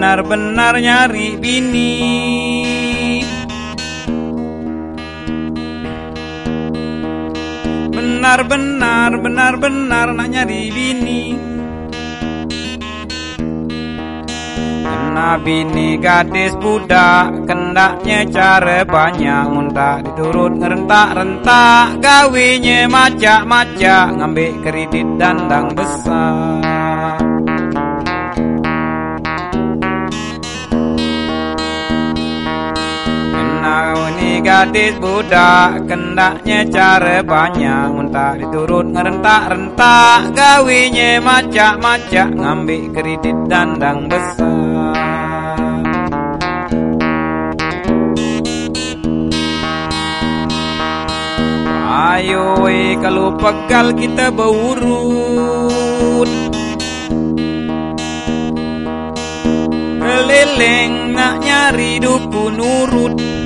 Benar-benar nyari bini. Benar-benar benar-benar nak nyari bini. Kena bini gadis budak Kendaknya cara banyak. Muntah diturut ngerentak-rentak Gawinya macak-macak. Ngambil kredit dandang besar gadis budak Kendaknya cara banyak. Muntah diturut ngerentak-rentak Gawinya macak-macak Ngambil kredit dandang besar. Ayo kalau pegal kita berurut. Keliling nak nyari dukun urut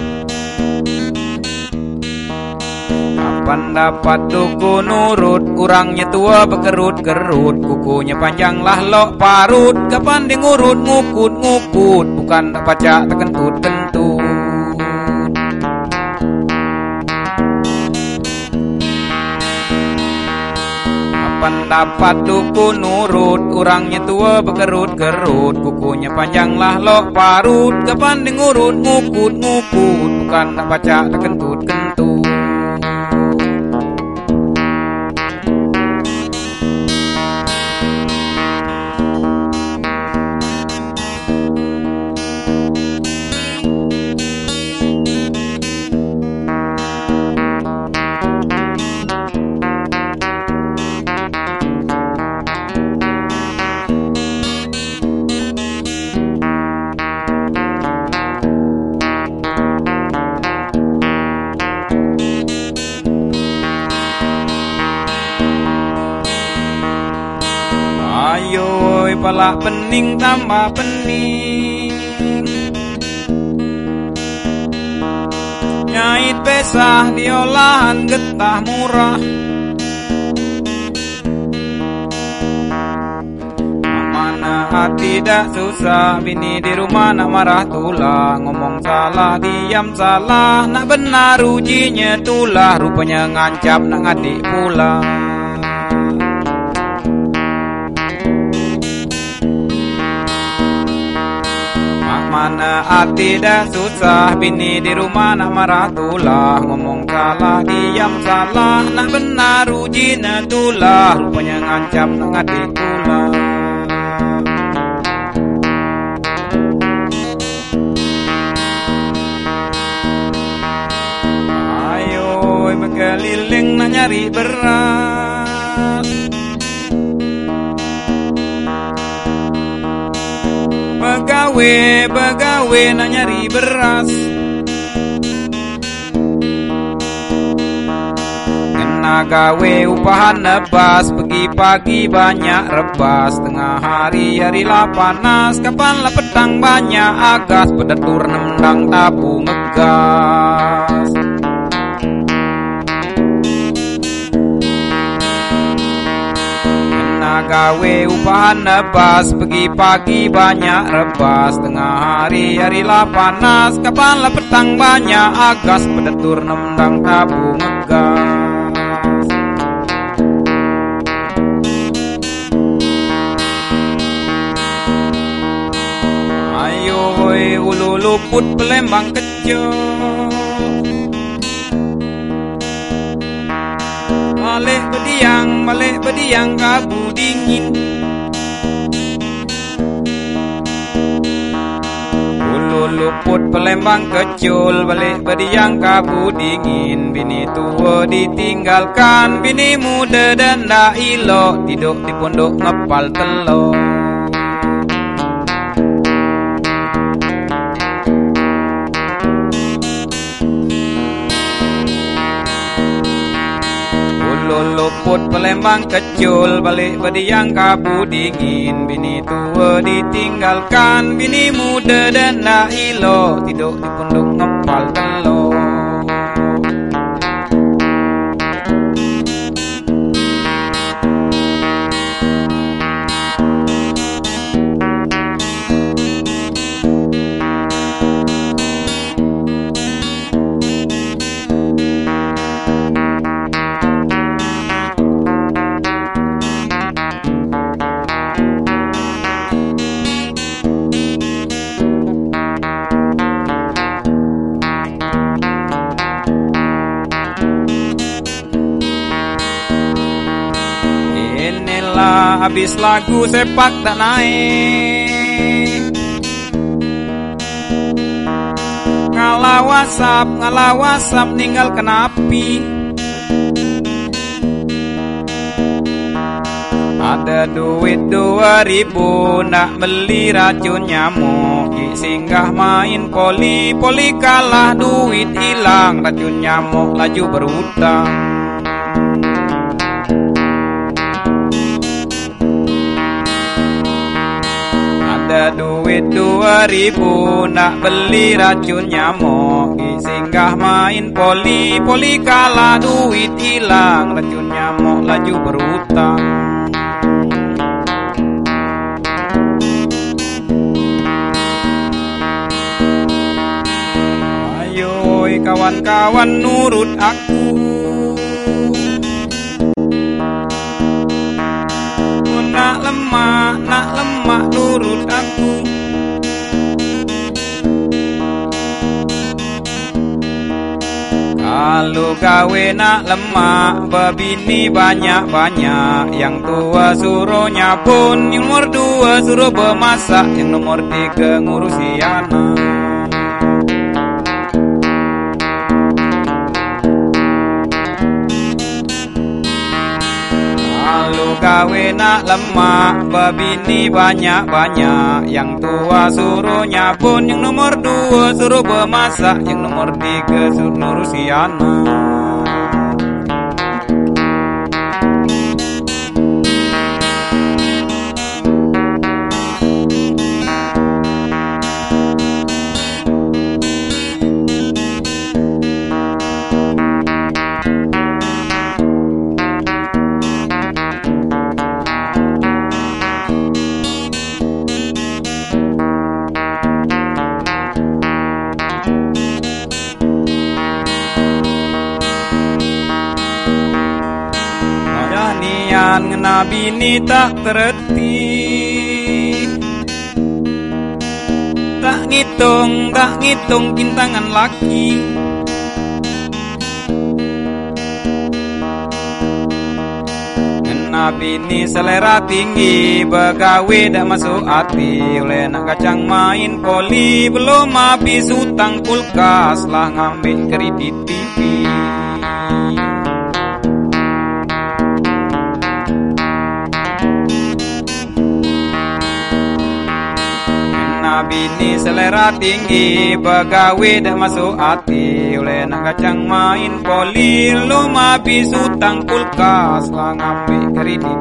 Kapan dapat dukun urut Kurangnya tua bekerut-kerut Kukunya panjang lah lok parut Kapan di ngurut ngukut-ngukut. Bukan tak baca terkentut-kentut Kapan dapat dukun urut Urangnya tua bekerut-kerut Kukunya panjang lah lok parut Kapan di ngurut ngukut-ngukut. Bukan tak baca terkentut-kentut pening tambah pening Nyait pesah di olahan getah murah. Mana hati dah susah Bini di rumah nak marah tulah. Ngomong salah diam salah Nak benar ujinya tulah. Rupanya ngancap nak ngadik pulang mana hati dah susah Bini di rumah nak marah tulah. Ngomong salah diam salah Nak benar uji tulah. Rupanya ngancam nak ngadik tulah. Ayo berkeliling nak nyari beras Begawe, begawe nak nyari beras. Kena gawe upahan nebas Pergi pagi banyak rebas. Tengah hari harilah panas Kapan lah petang banyak agas. Pedatur nendang tabu ngegas gawe upahan nebas Pergi pagi banyak rebas. Tengah hari harilah panas Kapan lah petang banyak agas. Pedatur nendang tabu ngegas. Ayo woi ulu luput pelembang kecil Balik berdiang, balik berdiang kabu dingin. Ulu luput pelembang kecil Balik berdiang kabu dingin. Bini tua ditinggalkan Bini muda dan ilok Tidur di pondok ngepal telur luput pelembang kecil Balik berdiang kabu dingin. Bini tua ditinggalkan Bini muda dan dak ilo. Tidur di pondok habis lagu sepak tak naik. Ngalah wasap, ngalah wasap ninggal kenapi Ada duit dua ribu nak beli racun nyamuk. Singgah main poli, poli kalah duit hilang. Racun nyamuk laju berhutang duit dua ribu nak beli racun nyamuk. Singgah main poli, poli kalah duit hilang Racun nyamuk laju berhutang. Kawan-kawan nurut aku Kalau gawe nak lemah Bebini banyak-banyak. Yang tua suruhnya pun Yang nomor dua suruh bemasak. Yang nomor tiga ngurusi anak gawe nak lemah Babini banyak-banyak. Yang tua suruhnya pun Yang nomor dua suruh bemasak. Yang nomor tiga suruh nurusi anak bini tak tereti Tak ngitung, tak ngitung kintangan laki. Nabi ini selera tinggi Begawe dak masuk hati Oleh nak kacang main poli Belum habis utang kulkas Lah ngambil kredit bini selera tinggi Begawe dah masuk hati. Oleh nak kacang main poli Lu habis utang kulkas. Lah ngambil kredit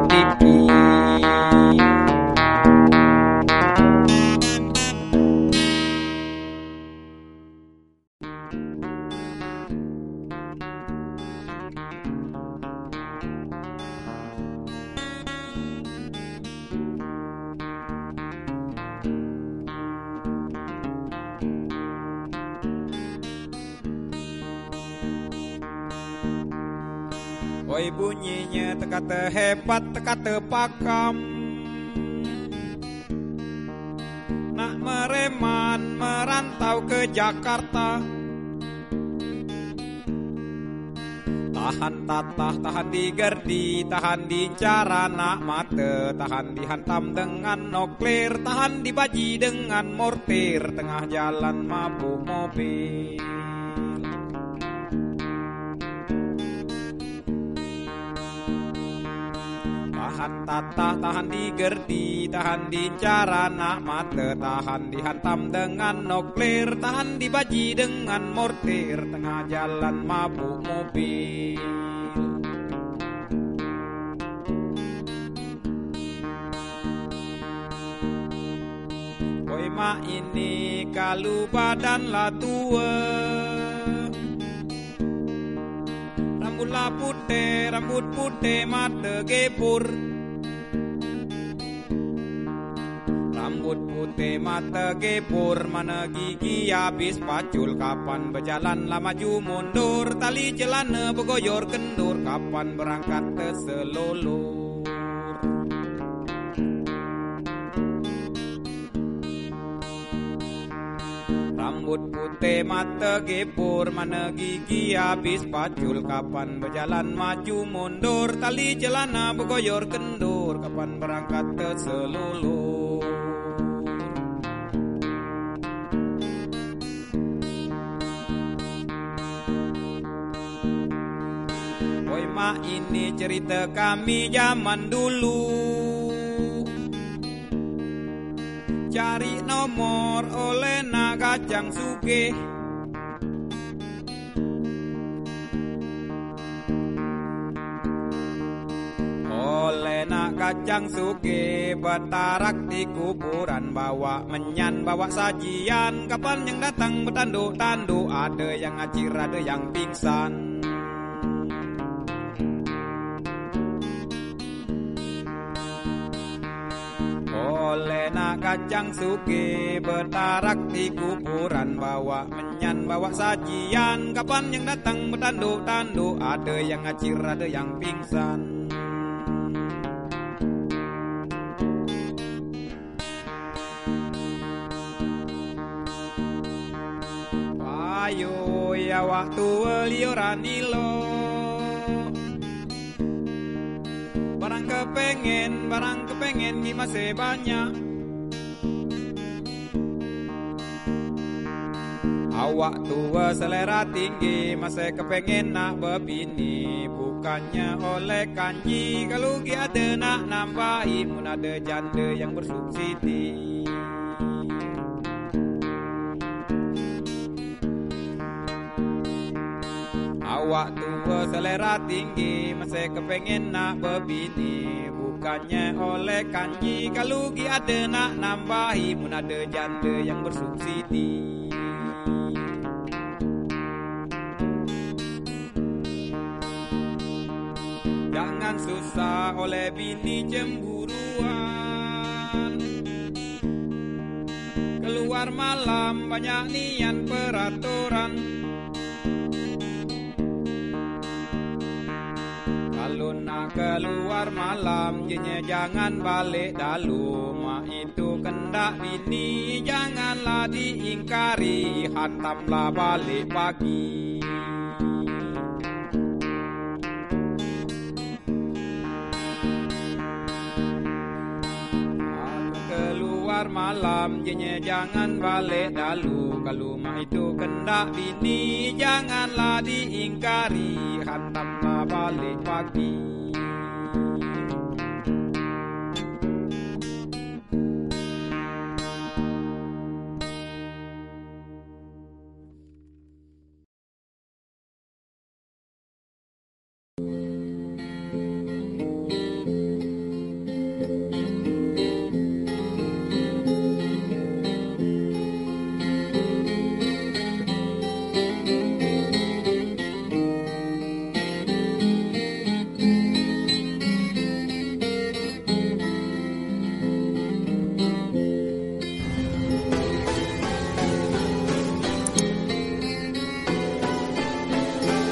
teka hebat teka pakam. Nak mereman merantau ke Jakarta. Tahan tatah, tahan di gerdi, tahan di cara nak mate Tahan dihantam dengan nuklir, tahan dibaji dengan mortir. Tengah jalan mabuk mobil tahan tatah tahan di tahan di cara nak mata tahan dihantam dengan nuklir tahan dibaji dengan mortir tengah jalan mabuk mobil. Mak ini kalau badan lah tua. Rambut lah putih, rambut putih mata gepur Rambut putih mata gepur Mana gigi habis pacul. Kapan berjalan lah maju mundur. Tali celana bergoyor kendur. Kapan berangkat ke selolor Rambut putih mata gebur Mana gigi habis pacul. Kapan berjalan maju mundur. Tali celana bergoyor kendur. Kapan berangkat ke selulur Ini cerita kami zaman dulu. Cari nomor oleh naga kacang suke. Oleh nak kacang suke Betarak di kuburan Bawa menyan, bawa sajian. Kapan yang datang bertanduk-tanduk Ada yang acir, ada yang pingsan oleh nak kacang suki bertarak di kuburan bawa menyan bawa sajian. Kapan yang datang bertanduk-tanduk ada yang ngacir ada yang pingsan. Ayo ya waktu liuran ilo kepengen, barang kepengen ini masih banyak Awak tua selera tinggi masih kepengen nak berbini Bukannya oleh kanji kalau dia ada nak nambahin Mun ada janda yang bersubsidi Awak tua selera tinggi Masih kepengen nak berbini Bukannya oleh kanji Kalau gi ada nak nambahi Mun ada janda yang bersubsidi. Jangan susah oleh bini cemburuan. Keluar malam banyak nian peraturan keluar malam Jenya jangan balik dalu. Mak itu kendak bini Janganlah diingkari Hantamlah balik pagi. Keluar malam Jenya jangan balik dalu. Kalau mak itu kendak bini Janganlah diingkari Hantamlah balik pagi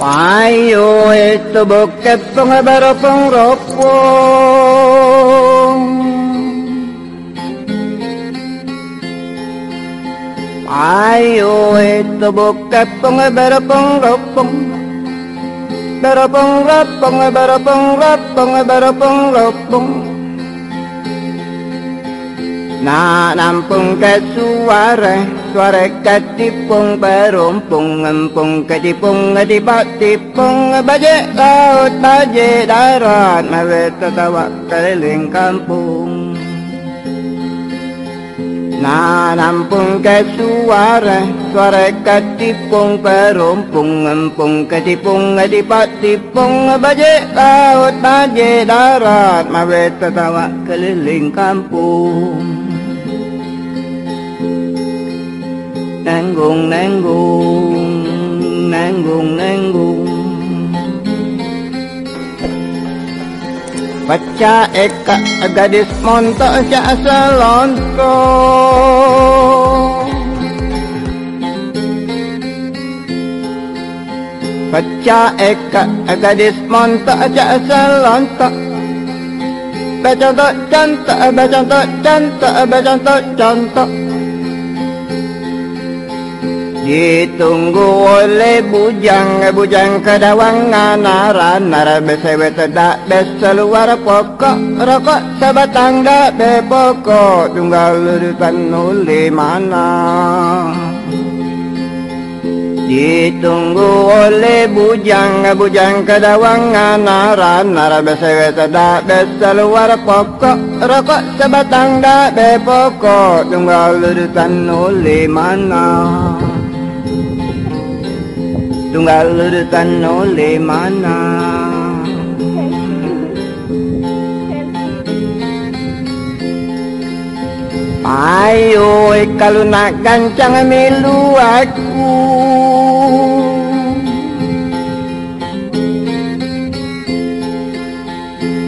Payo esto boquepong abaropong ropong Payo esto boquepong abaropong ropong Baropong ropong abaropong ropong abaropong ropong Na nampung kesuare ஸ்வரை கட்டி பொங்கரும் பொங்கம் பொங்கதி பொங்கதி பாத்தி பொங்க பஜேதாராத்மவேத்தவாக்கலிங்கம் பூங் நானம் பொங்க சுவார ஸ்வரை கட்டி பொங்கரும் பொங்கம் laut பொங்கதி darat mawet பஜேதாவோ keliling kampung nanggung nanggung nanggung nanggung. Baca eka gadis montok sia selonko Baca eka gadis montok sia selonko Bacontok contok bacontok contok bacontok contok Ditunggu oleh bujang Bujang kedawangan nara Nara besewe tedak bes luar pokok Rokok sebatang dak be pokok Tunggal lurutan oleh mana. Ditunggu oleh bujang Bujang kedawangan nara Nara besewe tedak bes luar pokok Rokok sebatang dak be pokok Tunggal lurutan oleh mana Tunggal lurutan oleh mana? Ayo kalau nak gancang milu aku.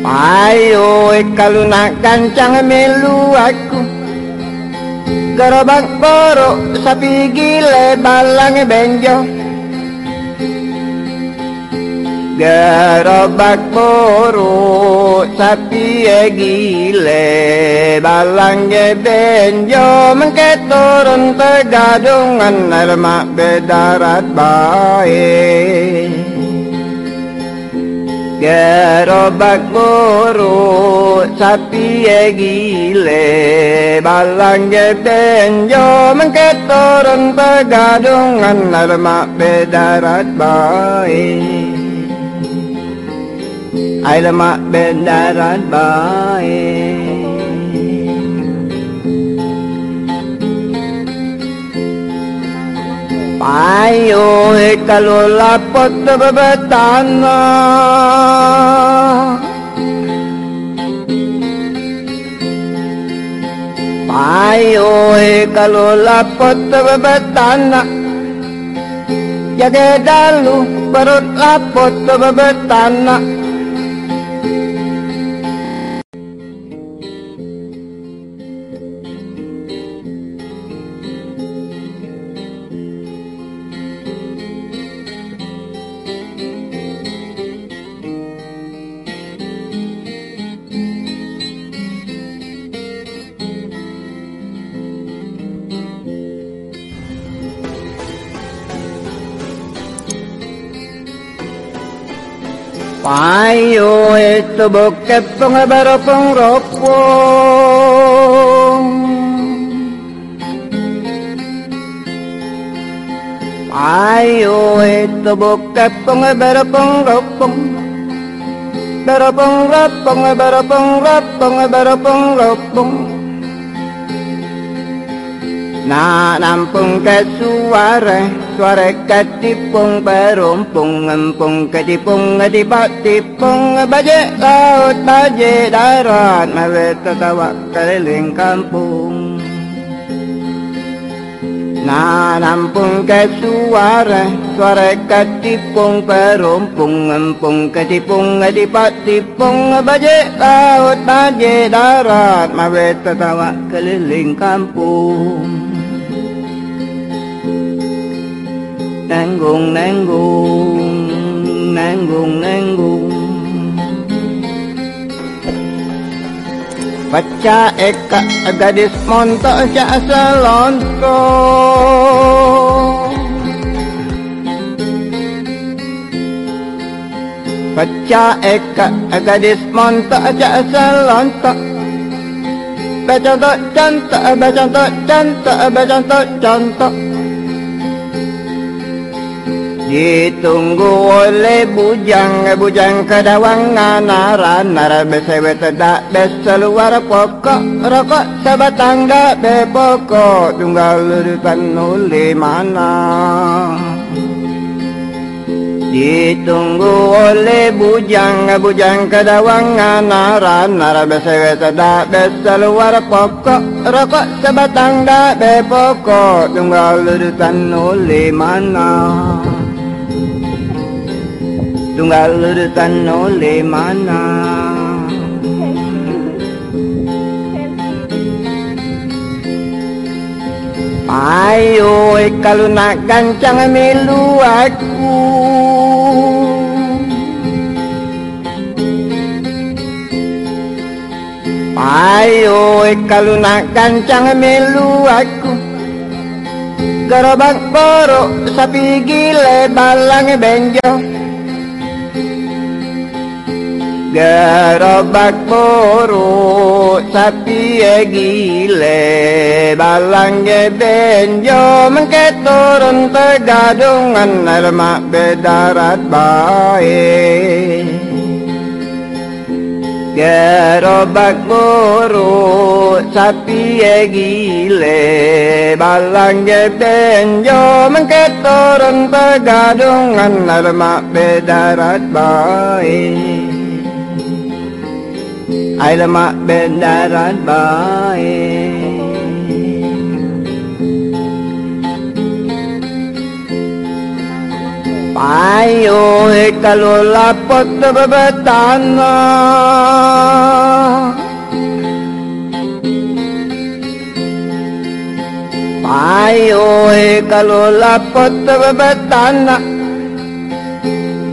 Ayo kalau nak gancang milu aku. Gerobak borok sapi gile balang benjo Gerobak borok sapi gile balang benjo Mengke turun tegadungan mak bedarat baik Gerobak buru sapi gile balang benjo mengke turun pegadungan mak bedarat baik ailama bendaran bae payo ekalola potbabatana payo ekalola potbabatana jage dalu perut lapot bebatana துபுக்கப்பொங்க பரப்பொங் ரோப்போம் ஆயோய் துபுக்கப்பொங்க பரப்பொங் ரோப்பொங் பரப்பொங் ரோப்பொங்க பரப்பொங் ரோப்பொங்க பரப்பொங் ரோப்பொங் நானம் பொங்க சுவாரே ஸ்வரை கட்டி பொங்கரும் பொங்கம் பொங்கதி பொங்கதி பத்தி பொங்க பஜ தாஜேதாராத்மவேத்தவாக்கலிங்கம் பூங் நானம் பொங்க சுவார ஸ்வரை கட்டி பொங்கரும் baje laut baje darat பொங்க பஜ keliling kampung nanggung nanggung nanggung nanggung. Baca eka gadis montok jak selonto Baca eka gadis montok jak selonto Becontok contok, becontok contok, becontok contok Ditunggu oleh bujang Bujang kedawangan nara Nara besewe tedak bes luar pokok. Rokok sebatang dak be pokok Tunggal lurutan oleh mana. Ditunggu oleh bujang Bujang kedawangan nara Nara besewe tedak bes luar pokok. Rokok sebatang dak be pokok Tunggal lurutan oleh mana tunggal urutan oleh mana. Ayo kalau nak gancang milu aku. Ayo kalau nak gancang milu aku. Gerobak borok sapi gile balang benjo gerobak poro sapi gile. Balang geden yo mengke turun tegadungan nermak bedarat baik. Gerobak boru sapi gile. Balang geden yo mengke turun tegadungan nermak bedarat baik. Ailama bendaran bae Payo hekalo lapot bebetana Payo hekalo lapot bebetana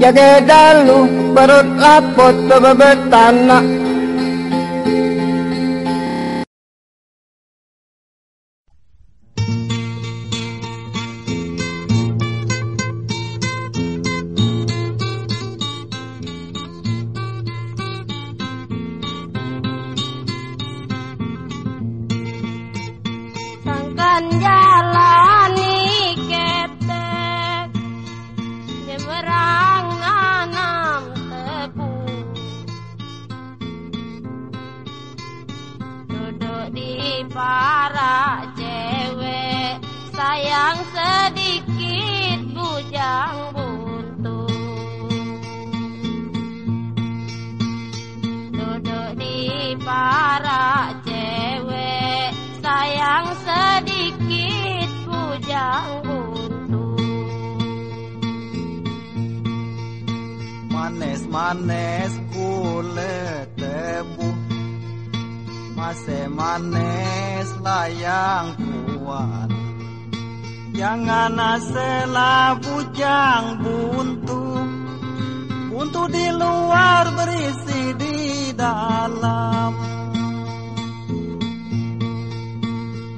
Jage dalu perut lapot bebetana Manis layang kuat. Jangan asela bujang buntu. Buntu di luar berisi di dalam.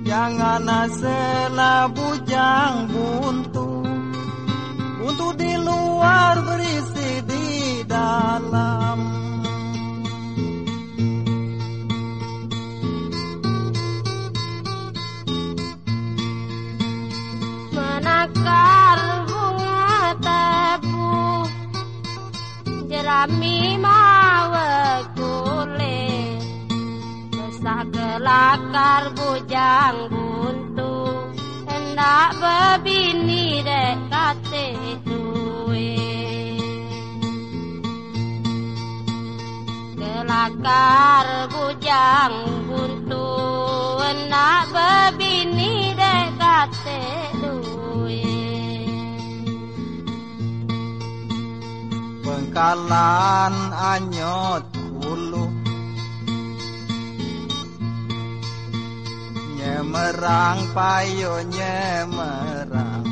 Jangan asela bujang buntu. Buntu di luar berisi di dalam Jerami mawe kulit Besar kelakar bujang buntu. Hendak bebini dek kate duwe. Kelakar bujang buntu Hendak bebini Bengkalan anyot ulu Nyemerang payo nyemerang.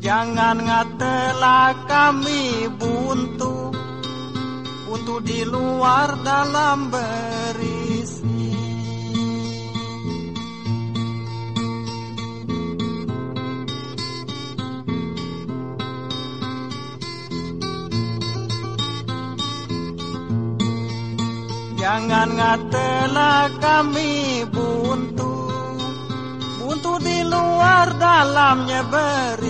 Jangan ngatela kami buntu Buntu di luar dalam berisi Jangan ngatela kami buntu. Buntu di luar dalamnya berisi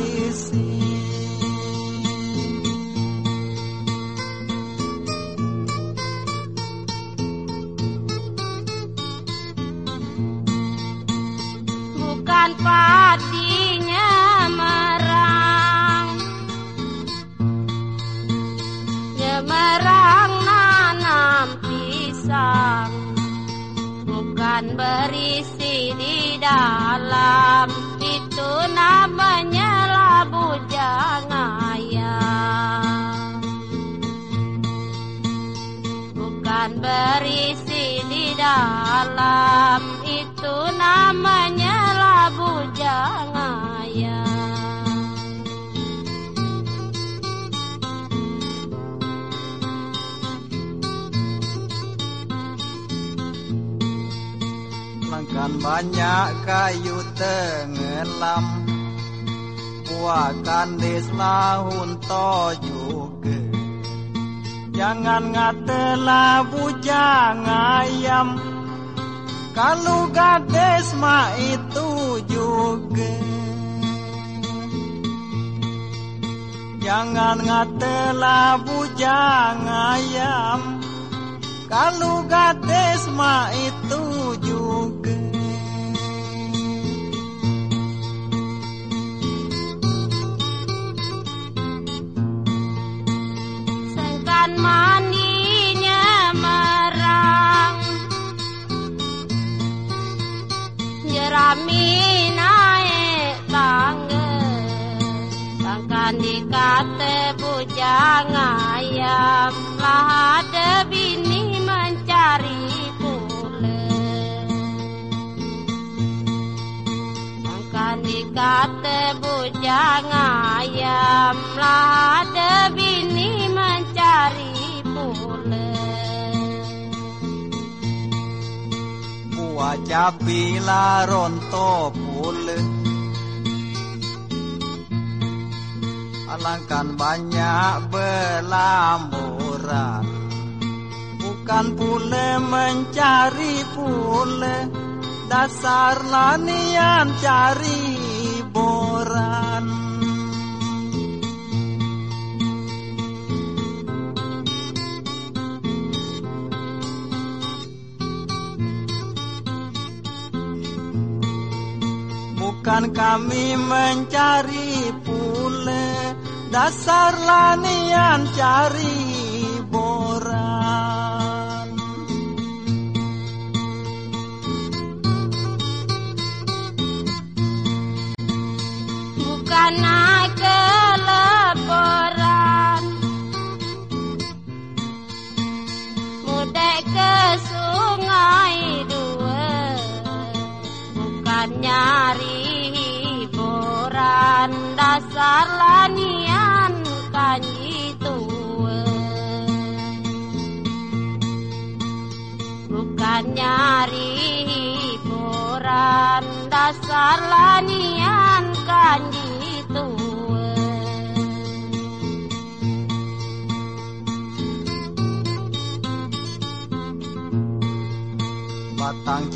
banyak kayu tenggelam. Buakan deslahun juga. Jangan ngatelah bujang ayam. Kalau gades ma itu juga. Jangan ngatelah bujang ayam. Kalau gades ma itu juga Sengkan maninya merang. Jerami naik tangga Sangkan dikata bujang ayam. Lah ada bini mencari pula Sangkan dikata bujang ayam Lah Buat capila ronto pula Alangkan banyak belamburan Bukan pula mencari pula Dasar lanian cari Bukan kami mencari pule Dasar lanian cari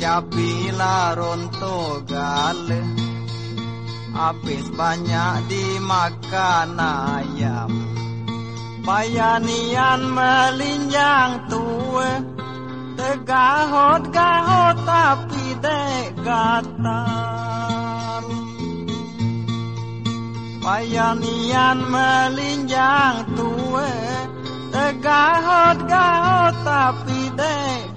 Capila ronto gale Habis banyak dimakan ayam. Bayanian melinjang tua Tegahot-gahot tapi dek gatal Bayanian melinjang tua Tegahot-gahot tapi dek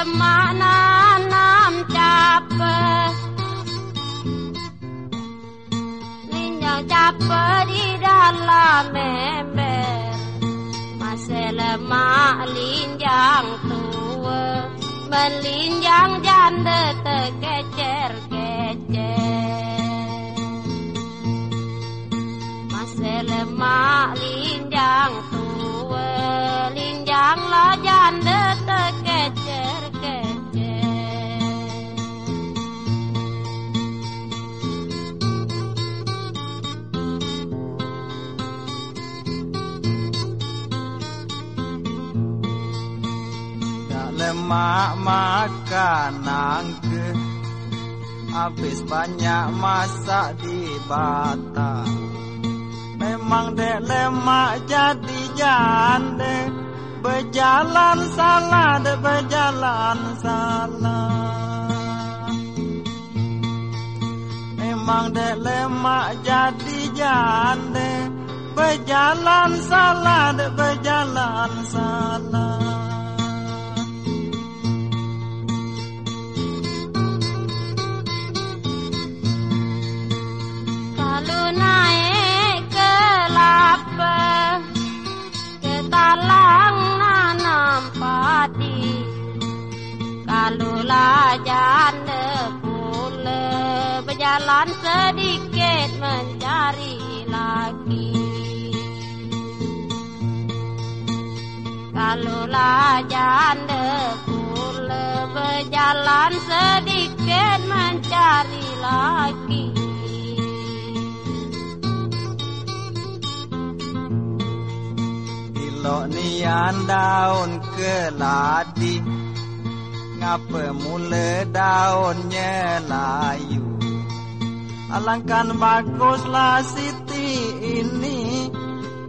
Melemak nanam capek? Linjang capek di dalam ember. Masih lemak linjang tua. Melinjang janda terkecer-kecer. Masih lemak linjang Lemak makan nangke Habis banyak masak di batang. Memang dek lemak jadi jande. Berjalan salah dek berjalan salah. Memang dek lemak jadi jande. Berjalan salah dek berjalan salah Kalau naik ke lapar Ke talang nanam padi Kalau lah janda pula Berjalan sedikit mencari lagi. Kalau janda pula berjalan sedikit mencari lagi Ilok nian daun keladi Ngapa mula daunnya layu? Alangkan baguslah Siti ini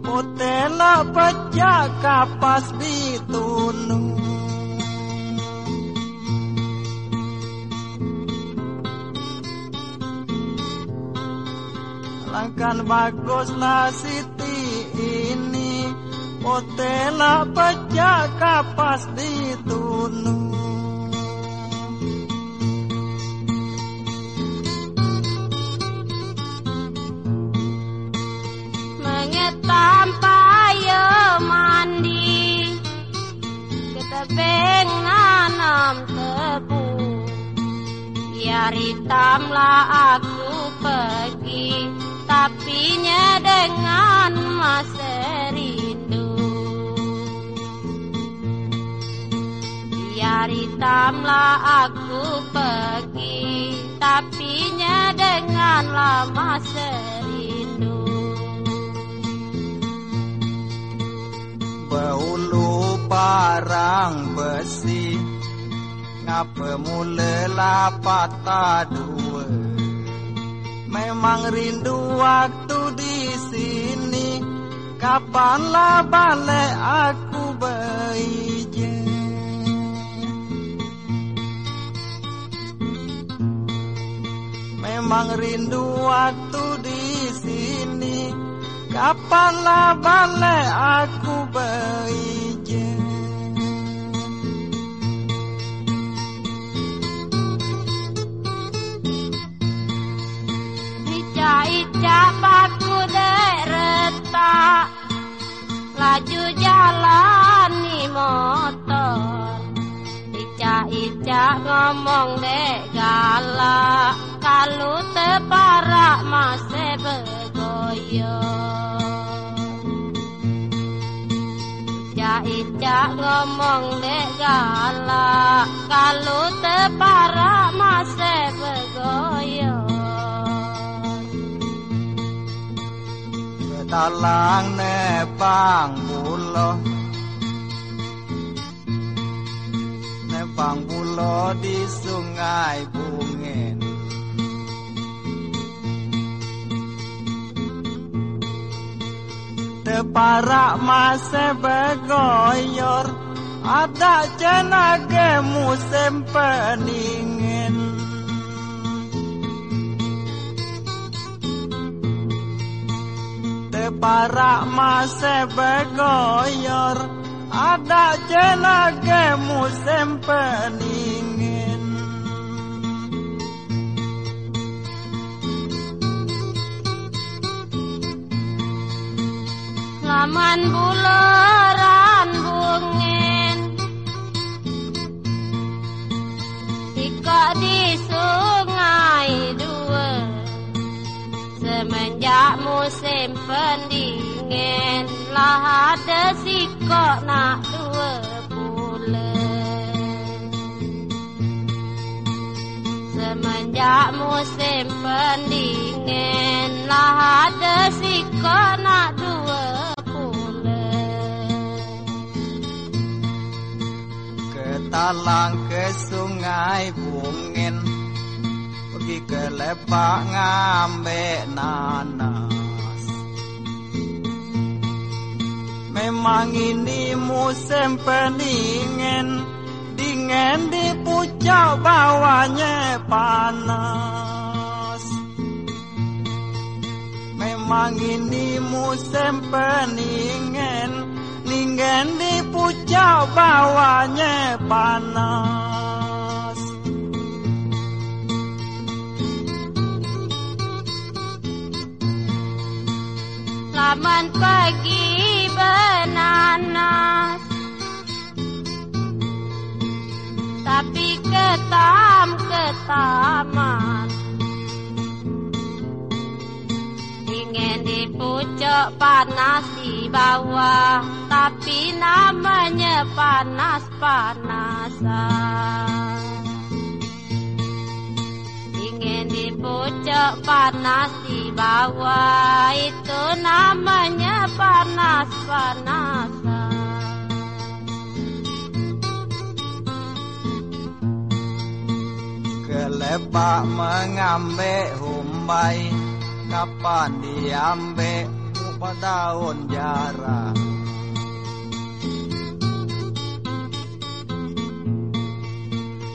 Mutela pecah kapas ditunu Alangkan baguslah Siti ini Mutela pecah kapas ditunu Mengetam payo mandi Ketebing nanam tebu. Biar hitamlah aku pergi Tapinya dengan masa hitamlah aku pergi Tapinya dengan lama serindu. Bahulu parang besi Ngapa mula patah dua Memang rindu waktu di sini Kapanlah balik aku Memang rindu waktu di sini. Kapanlah balik aku beije Icak-icak paku dek retak Laju jalan ni motor. Icak-icak ngomong dek galak lalu teparak mase begoyo Jaicak ngomong dek galak Kalau teparak mase begoyo Betalang nepang bulo. Nepang bulo di sungai bungin. Teparak mase begoyor Ada jenage musim peningin. Teparak mase begoyor Ada jenage musim peningin Laman buleran bungin. Ika di sungai dua Semenjak musim pendingin. Lah ada sikok nak dua bulan. Semenjak musim pendingin Ke talang ke sungai bungin. Pergi ke lepak ngambek nanas. Memang ini musim pendingin. Dingin di pucuk bawahnya panas. Memang ini musim pendingin Dingin di pucuk bawahnya panas. Laman pagi benanas. Tapi ketam ketaman. Ingin di pucuk panas bawah Tapi namanya panas-panasan. Ingin di pucuk panas di bawah Itu namanya panas-panasan. Kelebak mengambil humbai Kapan diambil upah daun jarang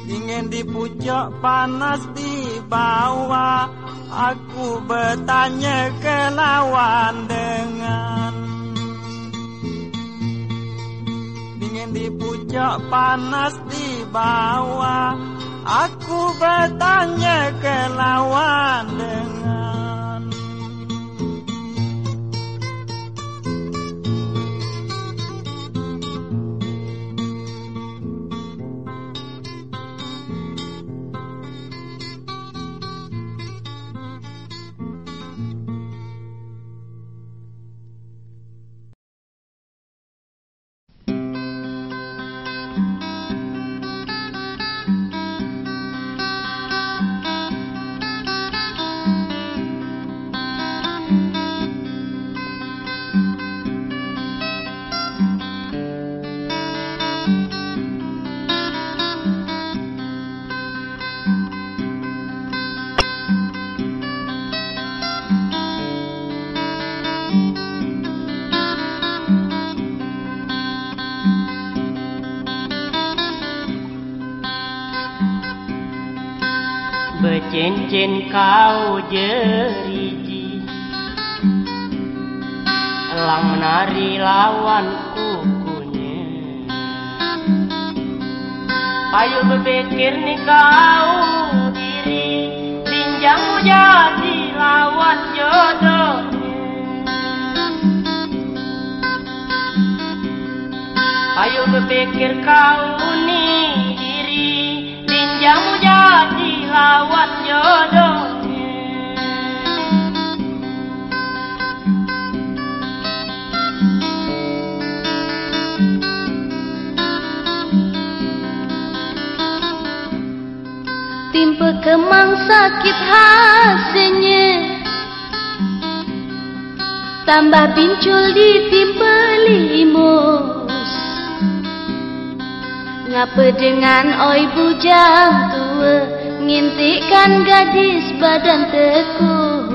Ingin di pucuk panas di bawah Aku bertanya ke lawan dengan. Ingin di pucuk panas di bawah Aku bertanya ke lawan dengan Bercincin kau jeriji. Elang menari lawan kukunya. Ayo berpikir nih kau diri. Pinjam jadi lawan jodohnya. Ayo berpikir kau nih diri. Pinjam jadi lawan Timpa kemang sakit hasilnya. Tambah pincul di timpa limus. Ngapa dengan oi bujang tua Ngintikan gadis badan teguh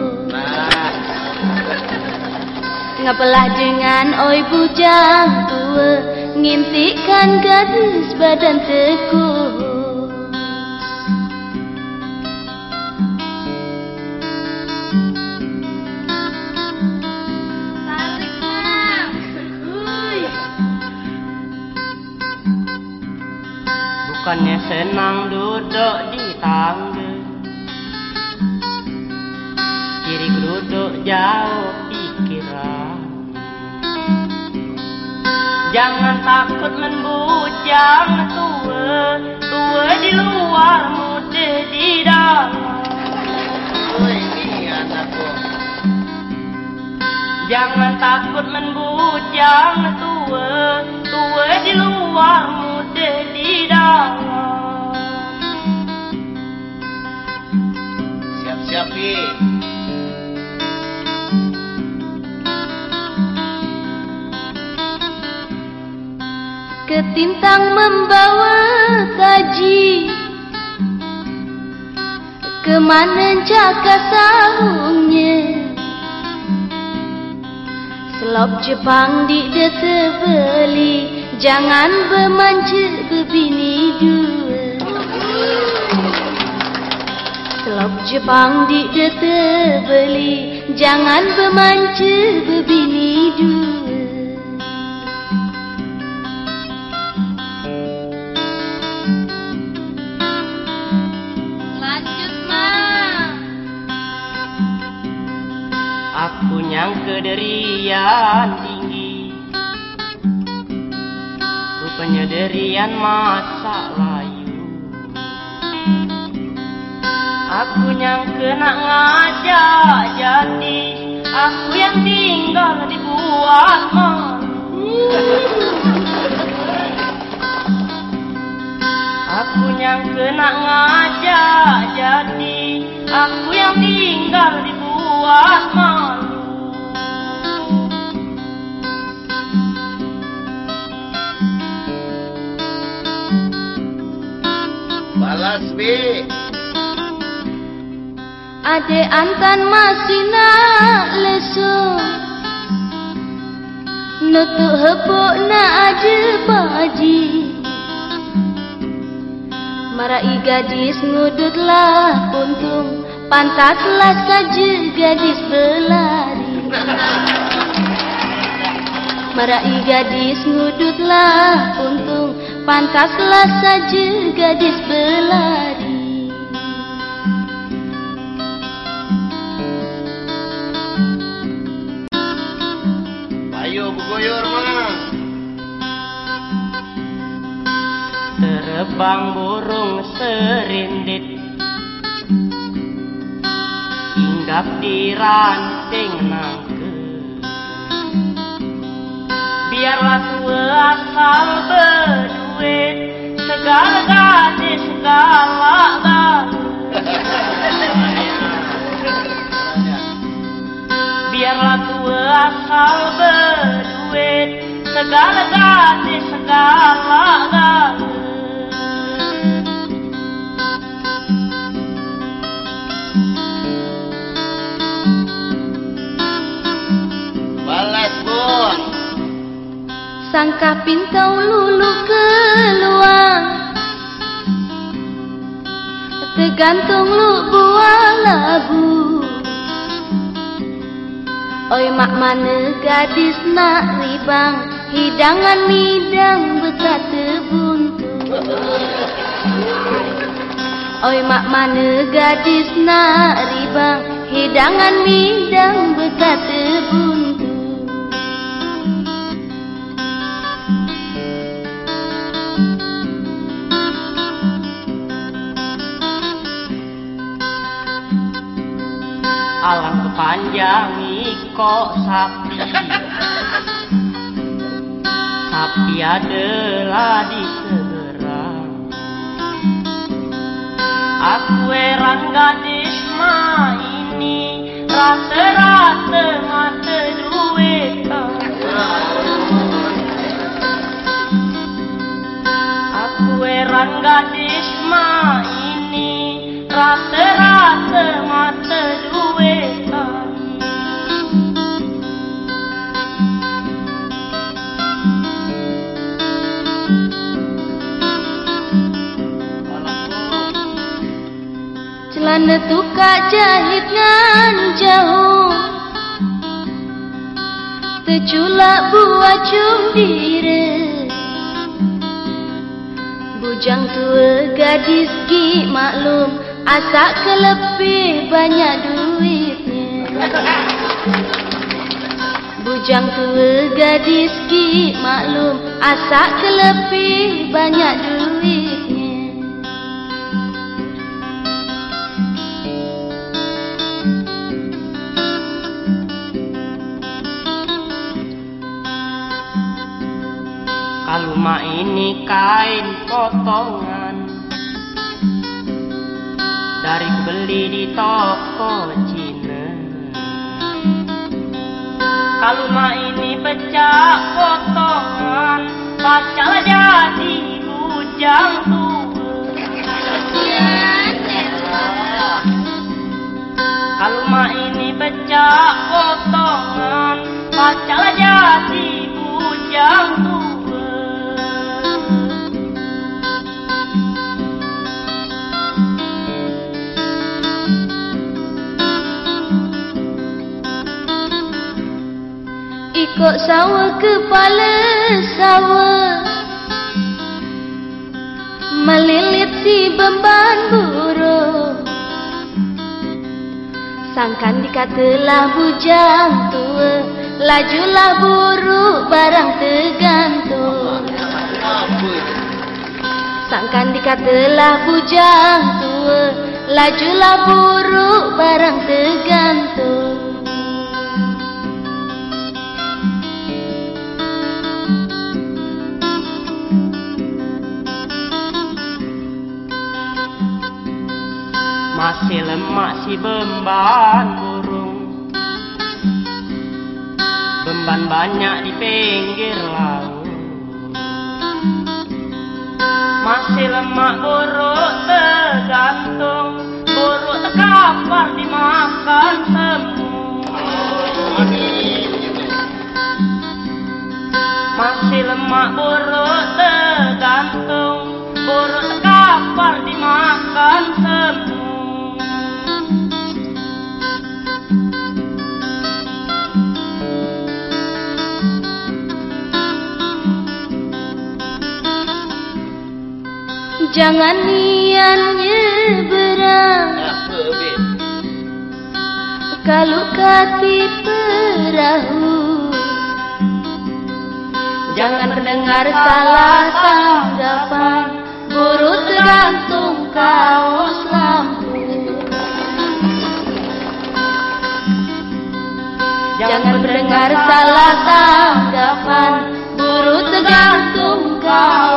Ngapalah dengan oi bujang tua Ngintikan gadis badan teguh. Bukannya senang duduk di tangga Kiri duduk jauh pikiran. Jangan takut membujang tua Tua di luar muda di dalam. Jangan takut membujang tua Tua di luar muda di dalam Pi. Ketintang membawa taji Ke mana jaga sarungnya? Selop Jepang di dete beli Jangan bermanja berbini dua Selop Jepang di dete beli. Jangan bermanja berbini dua. Lanjut, Mak. Aku nyangka derian tinggi. Rupanya derian masa Aku nyangka nak ngajak jadi Aku yang tinggal dibuat malu Aku yang kena ngajak jadi Aku yang tinggal dibuat malu Balas bi Ade antan masih nak lesu. Nutuk hepuk nak ada baji. Marai gadis ngudutlah untung Pantaslah saja gadis berlari. Marai gadis ngudutlah untung Pantaslah saja gadis berlari Terbang burung serindit. Hinggap di ranting nangke Biarlah tua asal berduit Segala gadis segala galuh Biarlah tua asal berduit Segala gadis segala galuh Sangka pintau lulu keluar Tergantung lu buah labu Oi mak mana gadis nak ribang? Hidangan midang bekat terbuntu Oi mak mana gadis nak ribang? Hidangan midang bekat terbuntu Kepanjang iko sapi. Sapi adalah di seberang. Aku erang gadis ma ini Rata-rata mata duit Aku. Erang gadis ma ini Rata-rata Celana tukak jahit ngan jauh. Terculak buah cum diri Bujang tua gadis gi maklum Asak kelebih banyak duitnya. Bujang tua gadis gi maklum Asak kelebih banyak duitnya ini kain potongan. Dari beli di toko Cina. Kalau ma ini pecah potongan Pacalah jadi bujang tua Kalau ma ini pecah potongan Pacalah jadi bujang tua Ikut sawah kepala sawah Melilit si beban burung Sangkan dikatalah bujang tua Lajulah buruk barang tergantung. Sangkan dikatalah bujang tua Lajulah buruk barang tergantung dimakan burung. Beban banyak di pinggir laut. Masih lemak buruk tergantung. Buruk terkapar dimakan semut Masih lemak buruk tergantung. Buruk terkapar dimakan semut Jangan nian nyeberang Kalau kati perahu Jangan mendengar salah tanggapan. Buru tergantung kaos lampu. Jangan mendengar salah tanggapan. Buru tergantung kaos